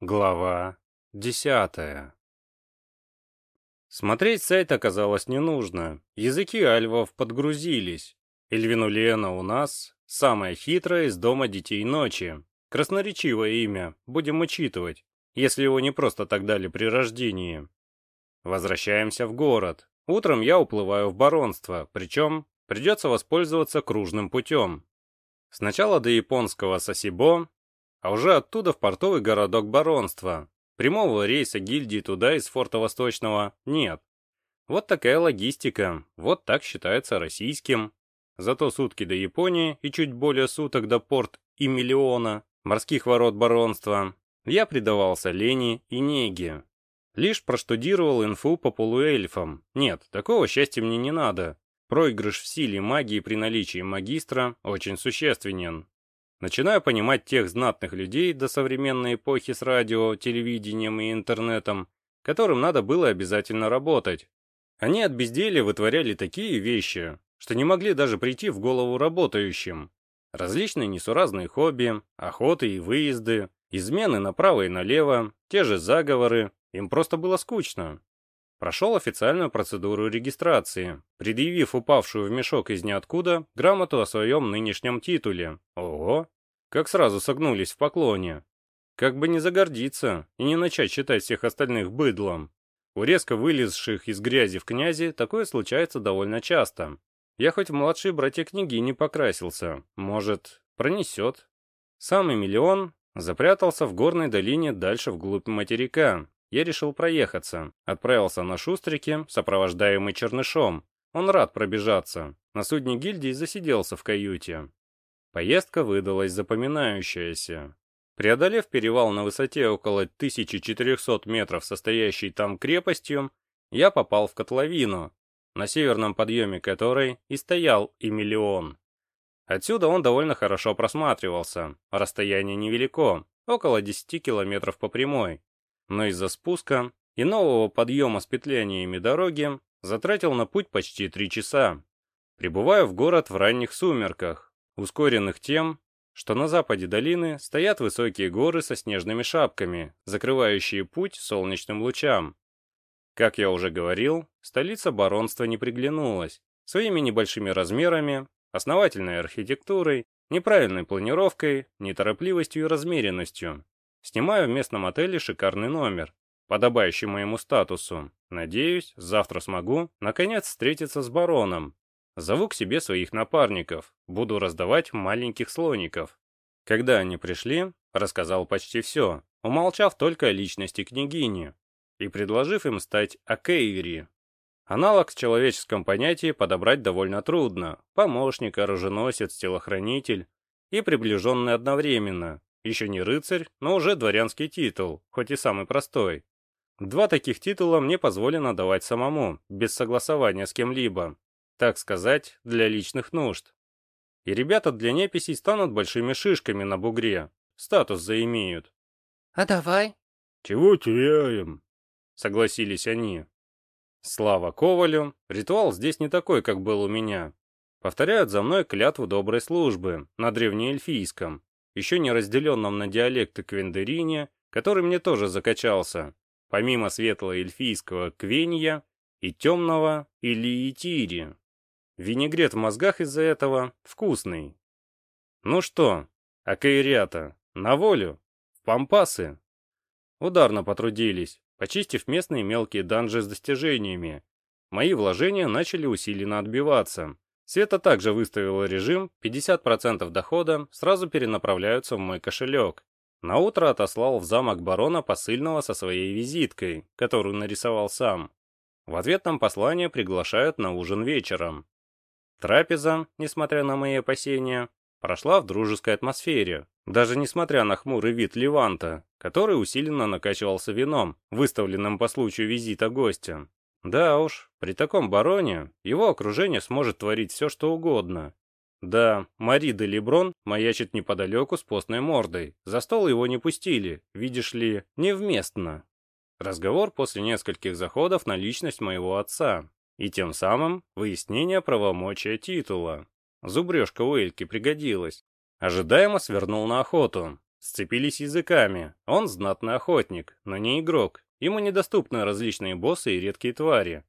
Глава десятая Смотреть сайт оказалось не нужно. Языки альвов подгрузились. Эльвинулена у нас самая хитрая из дома детей ночи. Красноречивое имя, будем учитывать, если его не просто так дали при рождении. Возвращаемся в город. Утром я уплываю в баронство, причем придется воспользоваться кружным путем. Сначала до японского Сосибо, а уже оттуда в портовый городок баронства. Прямого рейса гильдии туда из форта Восточного нет. Вот такая логистика, вот так считается российским. Зато сутки до Японии и чуть более суток до порт и миллиона морских ворот баронства я предавался лени и неге. Лишь проштудировал инфу по полуэльфам. Нет, такого счастья мне не надо. Проигрыш в силе магии при наличии магистра очень существенен. Начинаю понимать тех знатных людей до современной эпохи с радио, телевидением и интернетом, которым надо было обязательно работать. Они от безделия вытворяли такие вещи, что не могли даже прийти в голову работающим. Различные несуразные хобби, охоты и выезды, измены направо и налево, те же заговоры, им просто было скучно. Прошел официальную процедуру регистрации, предъявив упавшую в мешок из ниоткуда грамоту о своем нынешнем титуле. Ого! Как сразу согнулись в поклоне. Как бы не загордиться и не начать считать всех остальных быдлом. У резко вылезших из грязи в князи такое случается довольно часто. Я хоть в младшие братья книги не покрасился, может, пронесет. Самый миллион запрятался в горной долине дальше вглубь материка, я решил проехаться. Отправился на шустрике, сопровождаемый чернышом. Он рад пробежаться. На судне гильдии засиделся в каюте. Поездка выдалась запоминающаяся. Преодолев перевал на высоте около 1400 метров, состоящей там крепостью, я попал в котловину, на северном подъеме которой и стоял и миллион. Отсюда он довольно хорошо просматривался, расстояние невелико, около 10 километров по прямой но из-за спуска и нового подъема с петлениями дороги затратил на путь почти три часа. Прибываю в город в ранних сумерках, ускоренных тем, что на западе долины стоят высокие горы со снежными шапками, закрывающие путь солнечным лучам. Как я уже говорил, столица баронства не приглянулась. Своими небольшими размерами, основательной архитектурой, неправильной планировкой, неторопливостью и размеренностью. Снимаю в местном отеле шикарный номер, подобающий моему статусу. Надеюсь, завтра смогу, наконец, встретиться с бароном. Зову к себе своих напарников, буду раздавать маленьких слоников. Когда они пришли, рассказал почти все, умолчав только о личности княгини и предложив им стать Акейри. Аналог в человеческом понятии подобрать довольно трудно. Помощник, оруженосец, телохранитель и приближенный одновременно, еще не рыцарь, но уже дворянский титул, хоть и самый простой. Два таких титула мне позволено давать самому, без согласования с кем-либо. Так сказать, для личных нужд. И ребята для неписей станут большими шишками на бугре. Статус заимеют. «А давай?» «Чего теряем?» Согласились они. Слава Ковалю, ритуал здесь не такой, как был у меня. Повторяют за мной клятву доброй службы на древнеэльфийском, еще не разделенном на диалекты квендерине, который мне тоже закачался, помимо светло-эльфийского квенья и темного илиитири. Винегрет в мозгах из-за этого вкусный. Ну что, акаирята, на волю, в пампасы. Ударно потрудились, почистив местные мелкие данжи с достижениями. Мои вложения начали усиленно отбиваться, Света также выставила режим, 50% дохода сразу перенаправляются в мой кошелек. На утро отослал в замок барона посыльного со своей визиткой, которую нарисовал сам. В ответном послании приглашают на ужин вечером. Трапеза, несмотря на мои опасения, прошла в дружеской атмосфере, даже несмотря на хмурый вид Леванта, который усиленно накачивался вином, выставленным по случаю визита гостя. Да уж, при таком бароне его окружение сможет творить все, что угодно. Да, Мари де Леброн маячит неподалеку с постной мордой. За стол его не пустили, видишь ли, невместно. Разговор после нескольких заходов на личность моего отца. И тем самым выяснение правомочия титула. Зубрежка у Эльки пригодилась. Ожидаемо свернул на охоту. Сцепились языками. Он знатный охотник, но не игрок. Ему недоступны различные боссы и редкие твари.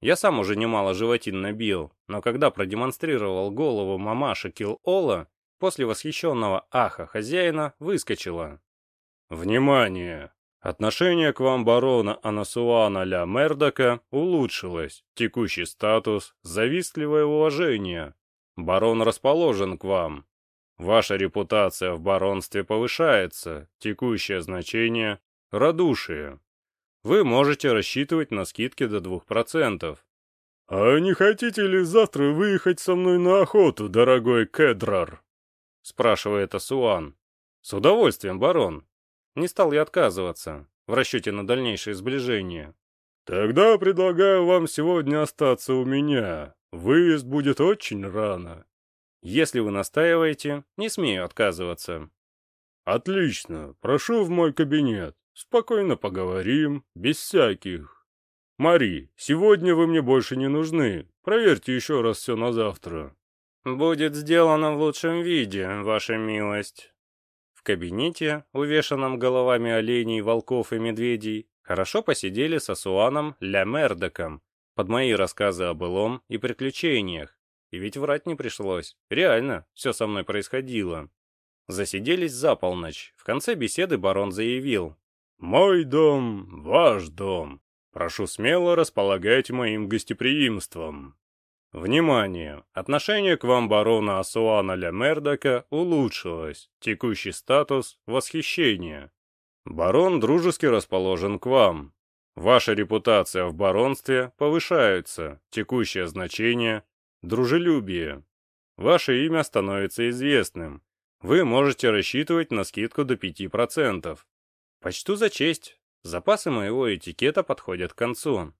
Я сам уже немало животин набил, но когда продемонстрировал голову мамаши Килл-Ола, после восхищенного аха хозяина выскочила. «Внимание! Отношение к вам барона Анасуана Ля Мердока улучшилось. Текущий статус – завистливое уважение. Барон расположен к вам. Ваша репутация в баронстве повышается. Текущее значение – радушие. Вы можете рассчитывать на скидки до 2%. «А не хотите ли завтра выехать со мной на охоту, дорогой Кедрар?» — спрашивает Асуан. «С удовольствием, барон. Не стал я отказываться, в расчете на дальнейшее сближение. «Тогда предлагаю вам сегодня остаться у меня. Выезд будет очень рано». «Если вы настаиваете, не смею отказываться». «Отлично. Прошу в мой кабинет. Спокойно поговорим, без всяких. Мари, сегодня вы мне больше не нужны. Проверьте еще раз все на завтра». «Будет сделано в лучшем виде, ваша милость» кабинете, увешанном головами оленей, волков и медведей, хорошо посидели с Асуаном Ля Мердоком под мои рассказы о былом и приключениях. И ведь врать не пришлось. Реально, все со мной происходило. Засиделись за полночь. В конце беседы барон заявил. «Мой дом, ваш дом. Прошу смело располагать моим гостеприимством». Внимание! Отношение к вам барона Асуана Ля Мердока улучшилось. Текущий статус – восхищение. Барон дружески расположен к вам. Ваша репутация в баронстве повышается. Текущее значение – дружелюбие. Ваше имя становится известным. Вы можете рассчитывать на скидку до 5%. Почту за честь. Запасы моего этикета подходят к концу.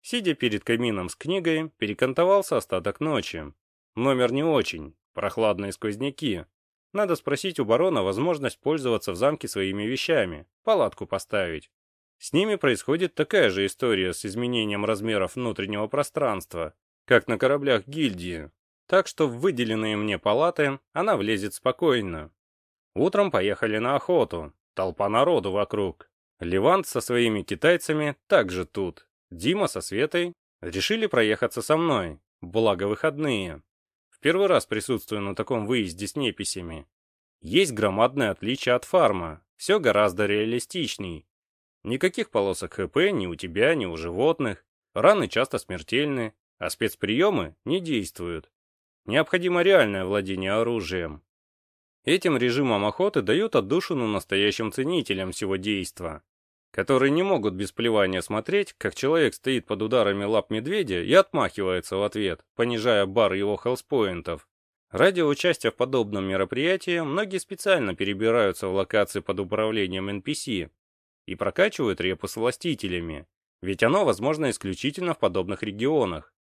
Сидя перед камином с книгой, перекантовался остаток ночи. Номер не очень, прохладные сквозняки. Надо спросить у барона возможность пользоваться в замке своими вещами, палатку поставить. С ними происходит такая же история с изменением размеров внутреннего пространства, как на кораблях гильдии. Так что в выделенные мне палаты она влезет спокойно. Утром поехали на охоту. Толпа народу вокруг. Левант со своими китайцами также тут. Дима со Светой решили проехаться со мной, благо выходные. В первый раз присутствую на таком выезде с неписями. Есть громадное отличие от фарма, все гораздо реалистичней. Никаких полосок ХП ни у тебя, ни у животных, раны часто смертельны, а спецприемы не действуют. Необходимо реальное владение оружием. Этим режимом охоты дают отдушину настоящим ценителям всего действа которые не могут без плевания смотреть, как человек стоит под ударами лап медведя и отмахивается в ответ, понижая бар его хелспоинтов. Ради участия в подобном мероприятии многие специально перебираются в локации под управлением NPC и прокачивают репу с властителями, ведь оно возможно исключительно в подобных регионах.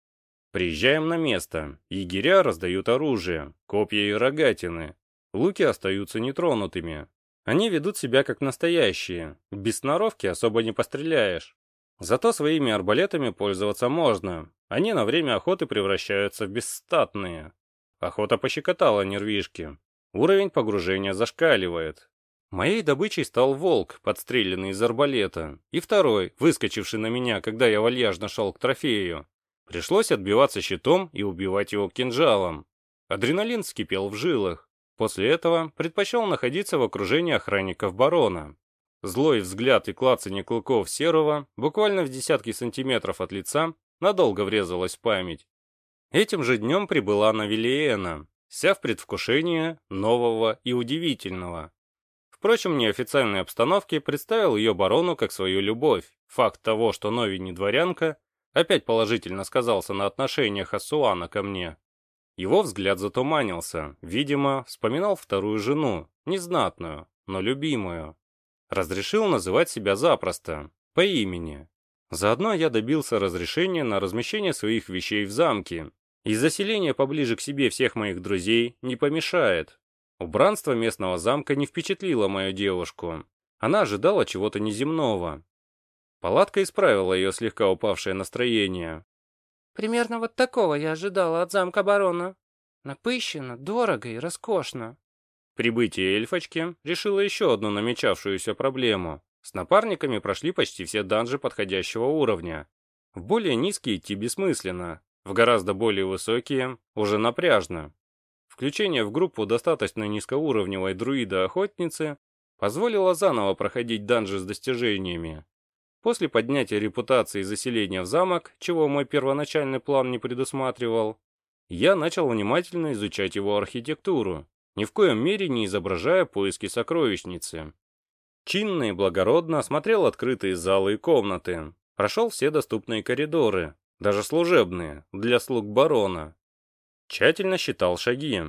Приезжаем на место, егеря раздают оружие, копья и рогатины, луки остаются нетронутыми, они ведут себя как настоящие, без сноровки особо не постреляешь. Зато своими арбалетами пользоваться можно, они на время охоты превращаются в бесстатные. Охота пощекотала нервишки. Уровень погружения зашкаливает. Моей добычей стал волк, подстреленный из арбалета, и второй, выскочивший на меня, когда я вальяжно шел к трофею. Пришлось отбиваться щитом и убивать его кинжалом. Адреналин вскипел в жилах. После этого предпочел находиться в окружении охранников барона. Злой взгляд и клацанье клыков серого, буквально в десятки сантиметров от лица, надолго врезалась в память. Этим же днем прибыла на Вилиена, вся в предвкушении нового и удивительного. Впрочем, неофициальной обстановке представил ее барону как свою любовь. Факт того, что Нови не дворянка, опять положительно сказался на отношениях Асуана ко мне. Его взгляд затуманился, видимо, вспоминал вторую жену, незнатную, но любимую. Разрешил называть себя запросто, по имени. Заодно я добился разрешения на размещение своих вещей в замке, и заселение поближе к себе всех моих друзей не помешает. Убранство местного замка не впечатлило мою девушку. Она ожидала чего-то неземного. Палатка исправила ее слегка упавшее настроение. Примерно вот такого я ожидала от замка барона. Напыщенно, дорого и роскошно. Прибытие эльфочки решило еще одну намечавшуюся проблему. С напарниками прошли почти все данжи подходящего уровня. В более низкие идти бессмысленно, в гораздо более высокие уже напряжно. Включение в группу достаточно низкоуровневой друида-охотницы позволило заново проходить данжи с достижениями. После поднятия репутации и заселения в замок, чего мой первоначальный план не предусматривал, я начал внимательно изучать его архитектуру, ни в коем мере не изображая поиски сокровищницы. Чинно и благородно осмотрел открытые залы и комнаты, прошел все доступные коридоры, даже служебные, для слуг барона. Тщательно считал шаги.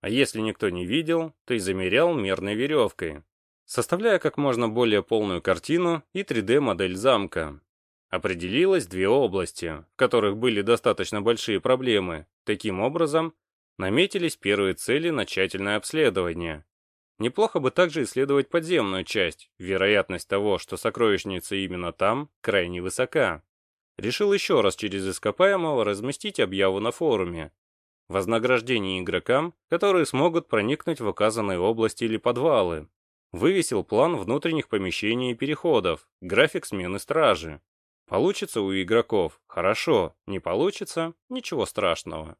А если никто не видел, то и замерял мерной веревкой, составляя как можно более полную картину и 3D-модель замка. Определилось две области, в которых были достаточно большие проблемы. Таким образом, наметились первые цели на тщательное обследование. Неплохо бы также исследовать подземную часть. Вероятность того, что сокровищница именно там, крайне высока. Решил еще раз через ископаемого разместить объяву на форуме. Вознаграждение игрокам, которые смогут проникнуть в указанные области или подвалы. Вывесил план внутренних помещений и переходов, график смены стражи. Получится у игроков – хорошо, не получится – ничего страшного.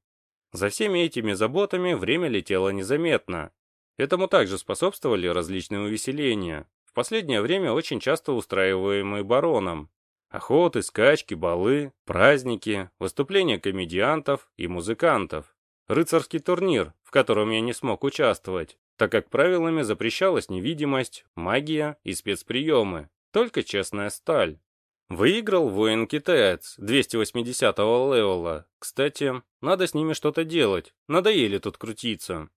За всеми этими заботами время летело незаметно. Этому также способствовали различные увеселения, в последнее время очень часто устраиваемые бароном. Охоты, скачки, балы, праздники, выступления комедиантов и музыкантов. Рыцарский турнир, в котором я не смог участвовать, так как правилами запрещалась невидимость, магия и спецприемы, только честная сталь. Выиграл воин-китаец 280-го левела. Кстати, надо с ними что-то делать, надоели тут крутиться.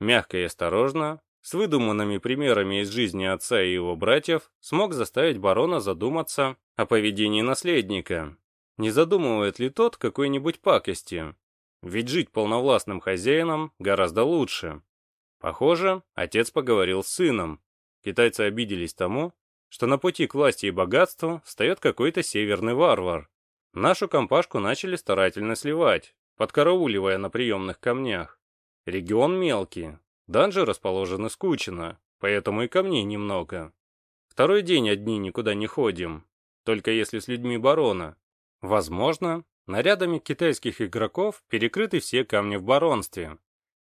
Мягко и осторожно, с выдуманными примерами из жизни отца и его братьев, смог заставить барона задуматься о поведении наследника. Не задумывает ли тот какой-нибудь пакости? Ведь жить полновластным хозяином гораздо лучше. Похоже, отец поговорил с сыном. Китайцы обиделись тому, что на пути к власти и богатству встает какой-то северный варвар. Нашу компашку начали старательно сливать, подкарауливая на приемных камнях. Регион мелкий, данжи расположены скучно, поэтому и камней немного. Второй день одни никуда не ходим, только если с людьми барона. Возможно, нарядами китайских игроков перекрыты все камни в баронстве.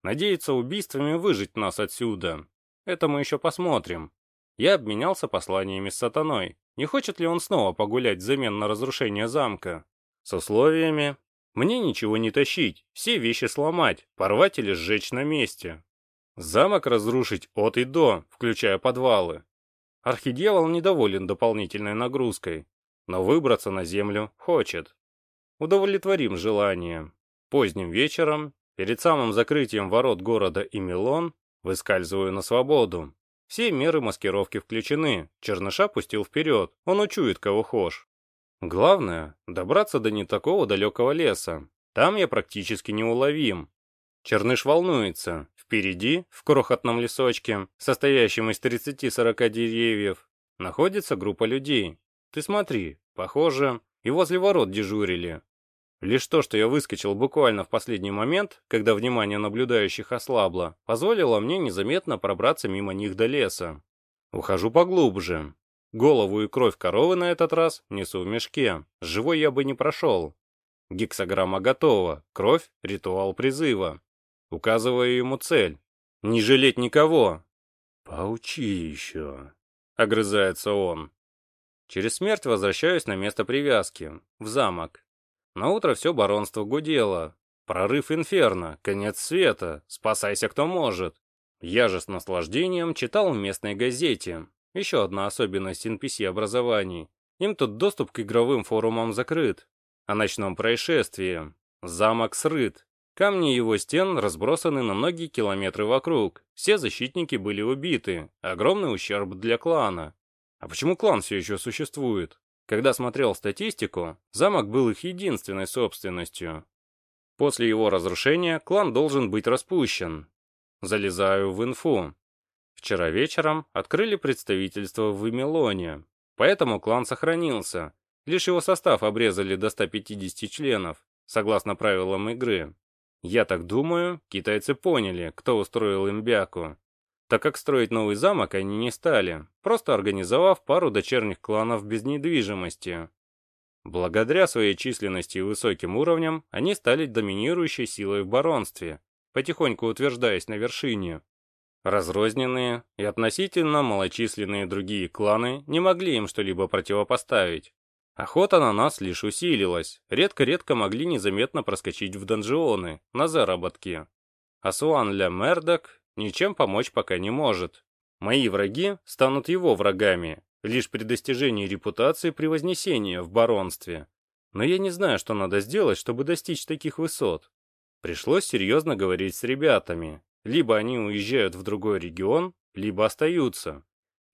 Надеется убийствами выжить нас отсюда. Это мы еще посмотрим. Я обменялся посланиями с сатаной. Не хочет ли он снова погулять взамен на разрушение замка? С условиями. Мне ничего не тащить, все вещи сломать, порвать или сжечь на месте. Замок разрушить от и до, включая подвалы. Архидьявол недоволен дополнительной нагрузкой, но выбраться на землю хочет. Удовлетворим желание. Поздним вечером, перед самым закрытием ворот города Имилон, выскальзываю на свободу. Все меры маскировки включены. Черныша пустил вперед. Он учует, кого хошь. Главное — добраться до не такого далекого леса. Там я практически неуловим. Черныш волнуется. Впереди, в крохотном лесочке, состоящем из 30-40 деревьев, находится группа людей. Ты смотри, похоже, и возле ворот дежурили. Лишь то, что я выскочил буквально в последний момент, когда внимание наблюдающих ослабло, позволило мне незаметно пробраться мимо них до леса. Ухожу поглубже. Голову и кровь коровы на этот раз несу в мешке. Живой я бы не прошел. Гексограмма готова. Кровь — ритуал призыва. Указываю ему цель. Не жалеть никого. «Поучи еще», — огрызается он. Через смерть возвращаюсь на место привязки, в замок. На утро все баронство гудело. Прорыв инферно, конец света, спасайся кто может. Я же с наслаждением читал в местной газете. Еще одна особенность NPC-образований. Им тут доступ к игровым форумам закрыт. О ночном происшествии. Замок срыт. Камни его стен разбросаны на многие километры вокруг. Все защитники были убиты. Огромный ущерб для клана. А почему клан все еще существует? Когда смотрел статистику, замок был их единственной собственностью. После его разрушения клан должен быть распущен. Залезаю в инфу. Вчера вечером открыли представительство в Эмилоне, поэтому клан сохранился. Лишь его состав обрезали до 150 членов, согласно правилам игры. Я так думаю, китайцы поняли, кто устроил им бяку, так как строить новый замок они не стали, просто организовав пару дочерних кланов без недвижимости. Благодаря своей численности и высоким уровням, они стали доминирующей силой в баронстве, потихоньку утверждаясь на вершине. Разрозненные и относительно малочисленные другие кланы не могли им что-либо противопоставить. Охота на нас лишь усилилась, редко-редко могли незаметно проскочить в донжионы, на заработки. Асуан Ля Мердок ничем помочь пока не может. Мои враги станут его врагами, лишь при достижении репутации превознесения в баронстве. Но я не знаю, что надо сделать, чтобы достичь таких высот. Пришлось серьезно говорить с ребятами. Либо они уезжают в другой регион, либо остаются.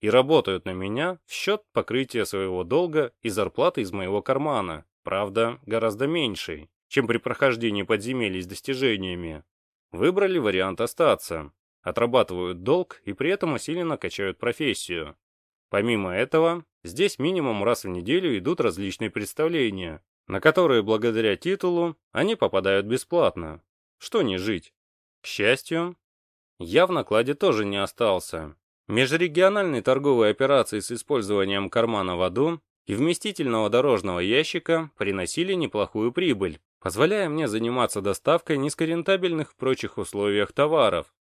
И работают на меня в счет покрытия своего долга и зарплаты из моего кармана. Правда, гораздо меньшей, чем при прохождении подземелий с достижениями. Выбрали вариант остаться отрабатывают долг и при этом усиленно качают профессию. Помимо этого, здесь минимум раз в неделю идут различные представления, на которые благодаря титулу они попадают бесплатно. Что не жить? К счастью, я в накладе тоже не остался. Межрегиональные торговые операции с использованием кармана в аду и вместительного дорожного ящика приносили неплохую прибыль, позволяя мне заниматься доставкой низкорентабельных в прочих условиях товаров,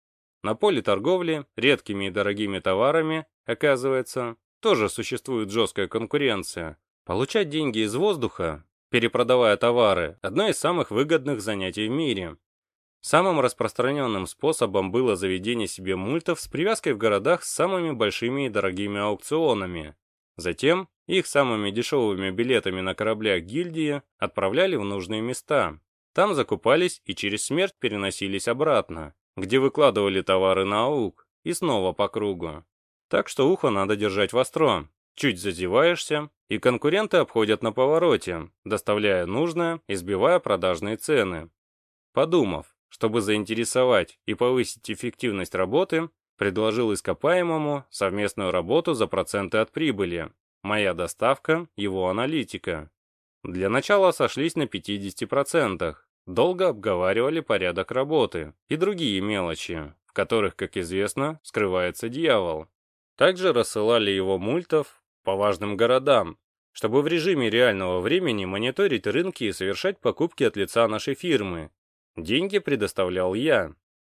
на поле торговли редкими и дорогими товарами, оказывается, тоже существует жесткая конкуренция. Получать деньги из воздуха, перепродавая товары, одно из самых выгодных занятий в мире. Самым распространенным способом было заведение себе мультов с привязкой в городах с самыми большими и дорогими аукционами. Затем их самыми дешевыми билетами на кораблях гильдии отправляли в нужные места. Там закупались и через смерть переносились обратно где выкладывали товары на аук, и снова по кругу. Так что ухо надо держать востро. Чуть зазеваешься, и конкуренты обходят на повороте, доставляя нужное и сбивая продажные цены. Подумав, чтобы заинтересовать и повысить эффективность работы, предложил ископаемому совместную работу за проценты от прибыли. Моя доставка, его аналитика. Для начала сошлись на 50%, долго обговаривали порядок работы и другие мелочи, в которых, как известно, скрывается дьявол. Также рассылали его мультов по важным городам, чтобы в режиме реального времени мониторить рынки и совершать покупки от лица нашей фирмы. Деньги предоставлял я.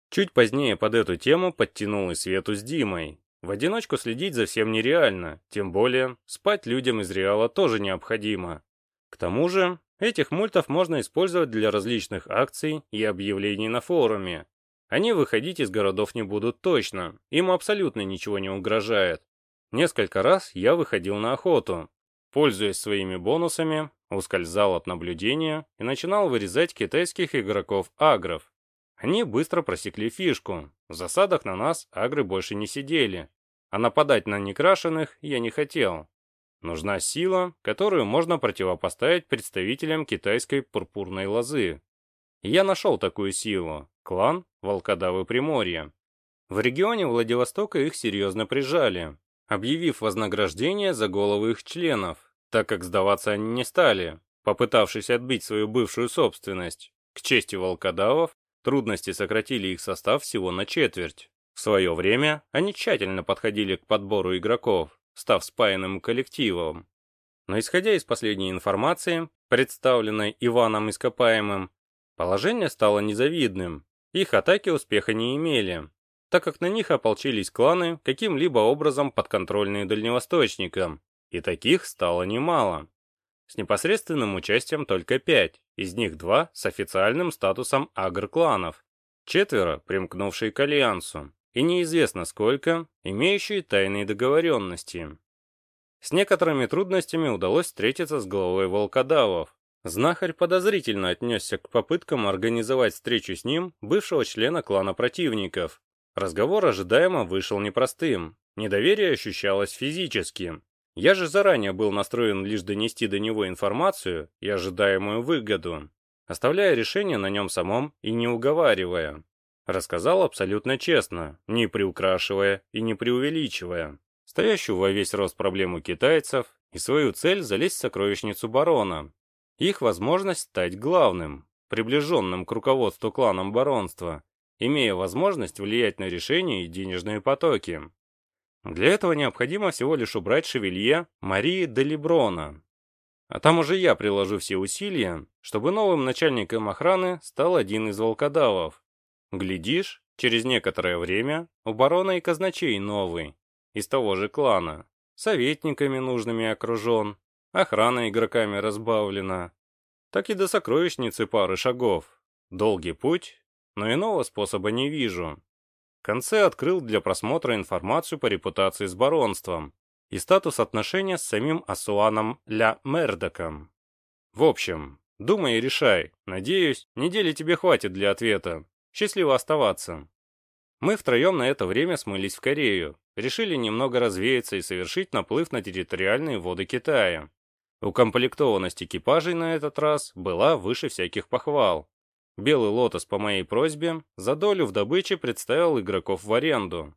Чуть позднее под эту тему подтянул и Свету с Димой. В одиночку следить за всем нереально, тем более спать людям из Реала тоже необходимо. К тому же, Этих мультов можно использовать для различных акций и объявлений на форуме. Они выходить из городов не будут точно, им абсолютно ничего не угрожает. Несколько раз я выходил на охоту. Пользуясь своими бонусами, ускользал от наблюдения и начинал вырезать китайских игроков-агров. Они быстро просекли фишку. В засадах на нас агры больше не сидели. А нападать на некрашенных я не хотел. Нужна сила, которую можно противопоставить представителям китайской пурпурной лозы. Я нашел такую силу – клан Волкодавы Приморья. В регионе Владивостока их серьезно прижали, объявив вознаграждение за головы их членов, так как сдаваться они не стали, попытавшись отбить свою бывшую собственность. К чести волкодавов, трудности сократили их состав всего на четверть. В свое время они тщательно подходили к подбору игроков, став спаянным коллективом. Но исходя из последней информации, представленной Иваном Ископаемым, положение стало незавидным. Их атаки успеха не имели, так как на них ополчились кланы, каким-либо образом подконтрольные дальневосточникам, и таких стало немало. С непосредственным участием только пять, из них два с официальным статусом агр-кланов, четверо, примкнувшие к Альянсу, и неизвестно сколько, имеющие тайные договоренности. С некоторыми трудностями удалось встретиться с главой волкодавов. Знахарь подозрительно отнесся к попыткам организовать встречу с ним, бывшего члена клана противников. Разговор ожидаемо вышел непростым, недоверие ощущалось физически. Я же заранее был настроен лишь донести до него информацию и ожидаемую выгоду, оставляя решение на нем самом и не уговаривая. Рассказал абсолютно честно, не приукрашивая и не преувеличивая. Стоящую во весь рост проблему китайцев и свою цель залезть в сокровищницу барона. Их возможность стать главным. приближенным к руководству кланом баронства, имея возможность влиять на решения и денежные потоки. Для этого необходимо всего лишь убрать шевелье Марии де Леброна. А там уже я приложу все усилия, чтобы новым начальником охраны стал один из волкодавов. Глядишь, через некоторое время у барона и казначей новый, из того же клана, советниками нужными окружен, охрана игроками разбавлена. Так и до сокровищницы пары шагов. Долгий путь, но иного способа не вижу. В конце открыл для просмотра информацию по репутации с баронством и статус отношения с самим Асуаном Ля Мердоком. В общем, думай и решай. Надеюсь, недели тебе хватит для ответа. Счастливо оставаться. Мы втроем на это время смылись в Корею, решили немного развеяться и совершить наплыв на территориальные воды Китая. Укомплектованность экипажей на этот раз была выше всяких похвал. Белый лотос по моей просьбе за долю в добыче представил игроков в аренду.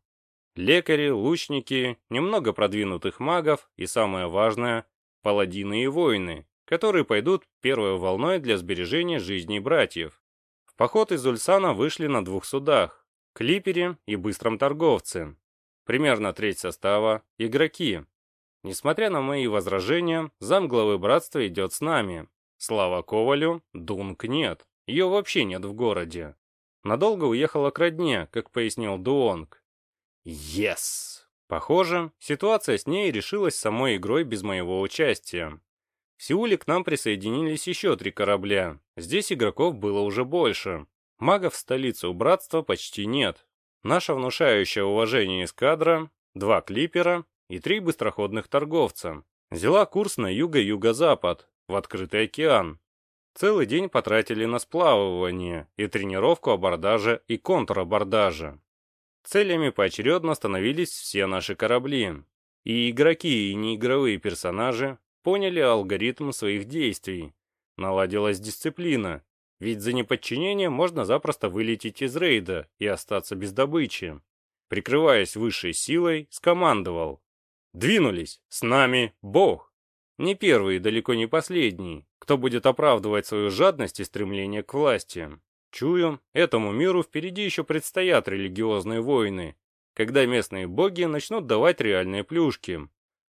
Лекари, лучники, немного продвинутых магов и, самое важное, паладины и воины, которые пойдут первой волной для сбережения жизней братьев. Поход из Ульсана вышли на двух судах – клипере и быстром торговце. Примерно треть состава – игроки. Несмотря на мои возражения, замглавы братства идет с нами. Слава Ковалю, Дунк нет. Ее вообще нет в городе. Надолго уехала к родне, как пояснил Дуонг. Yes! Похоже, ситуация с ней решилась самой игрой без моего участия. В Сеуле к нам присоединились еще три корабля. Здесь игроков было уже больше. Магов в столице у братства почти нет. Наша внушающая уважение эскадра, два клипера и три быстроходных торговца взяла курс на юго-юго-запад, в открытый океан, Целый день потратили на сплавывание и тренировку абордажа и контрабордажа. Целями поочередно становились все наши корабли. И игроки, и неигровые персонажи поняли алгоритм своих действий. Наладилась дисциплина, ведь за неподчинение можно запросто вылететь из рейда и остаться без добычи. Прикрываясь высшей силой, скомандовал. «Двинулись! С нами Бог!» Не первый и далеко не последний, кто будет оправдывать свою жадность и стремление к власти. Чую, этому миру впереди еще предстоят религиозные войны, когда местные боги начнут давать реальные плюшки.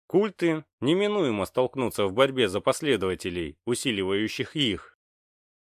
Культы неминуемо столкнутся в борьбе за последователей, усиливающих их.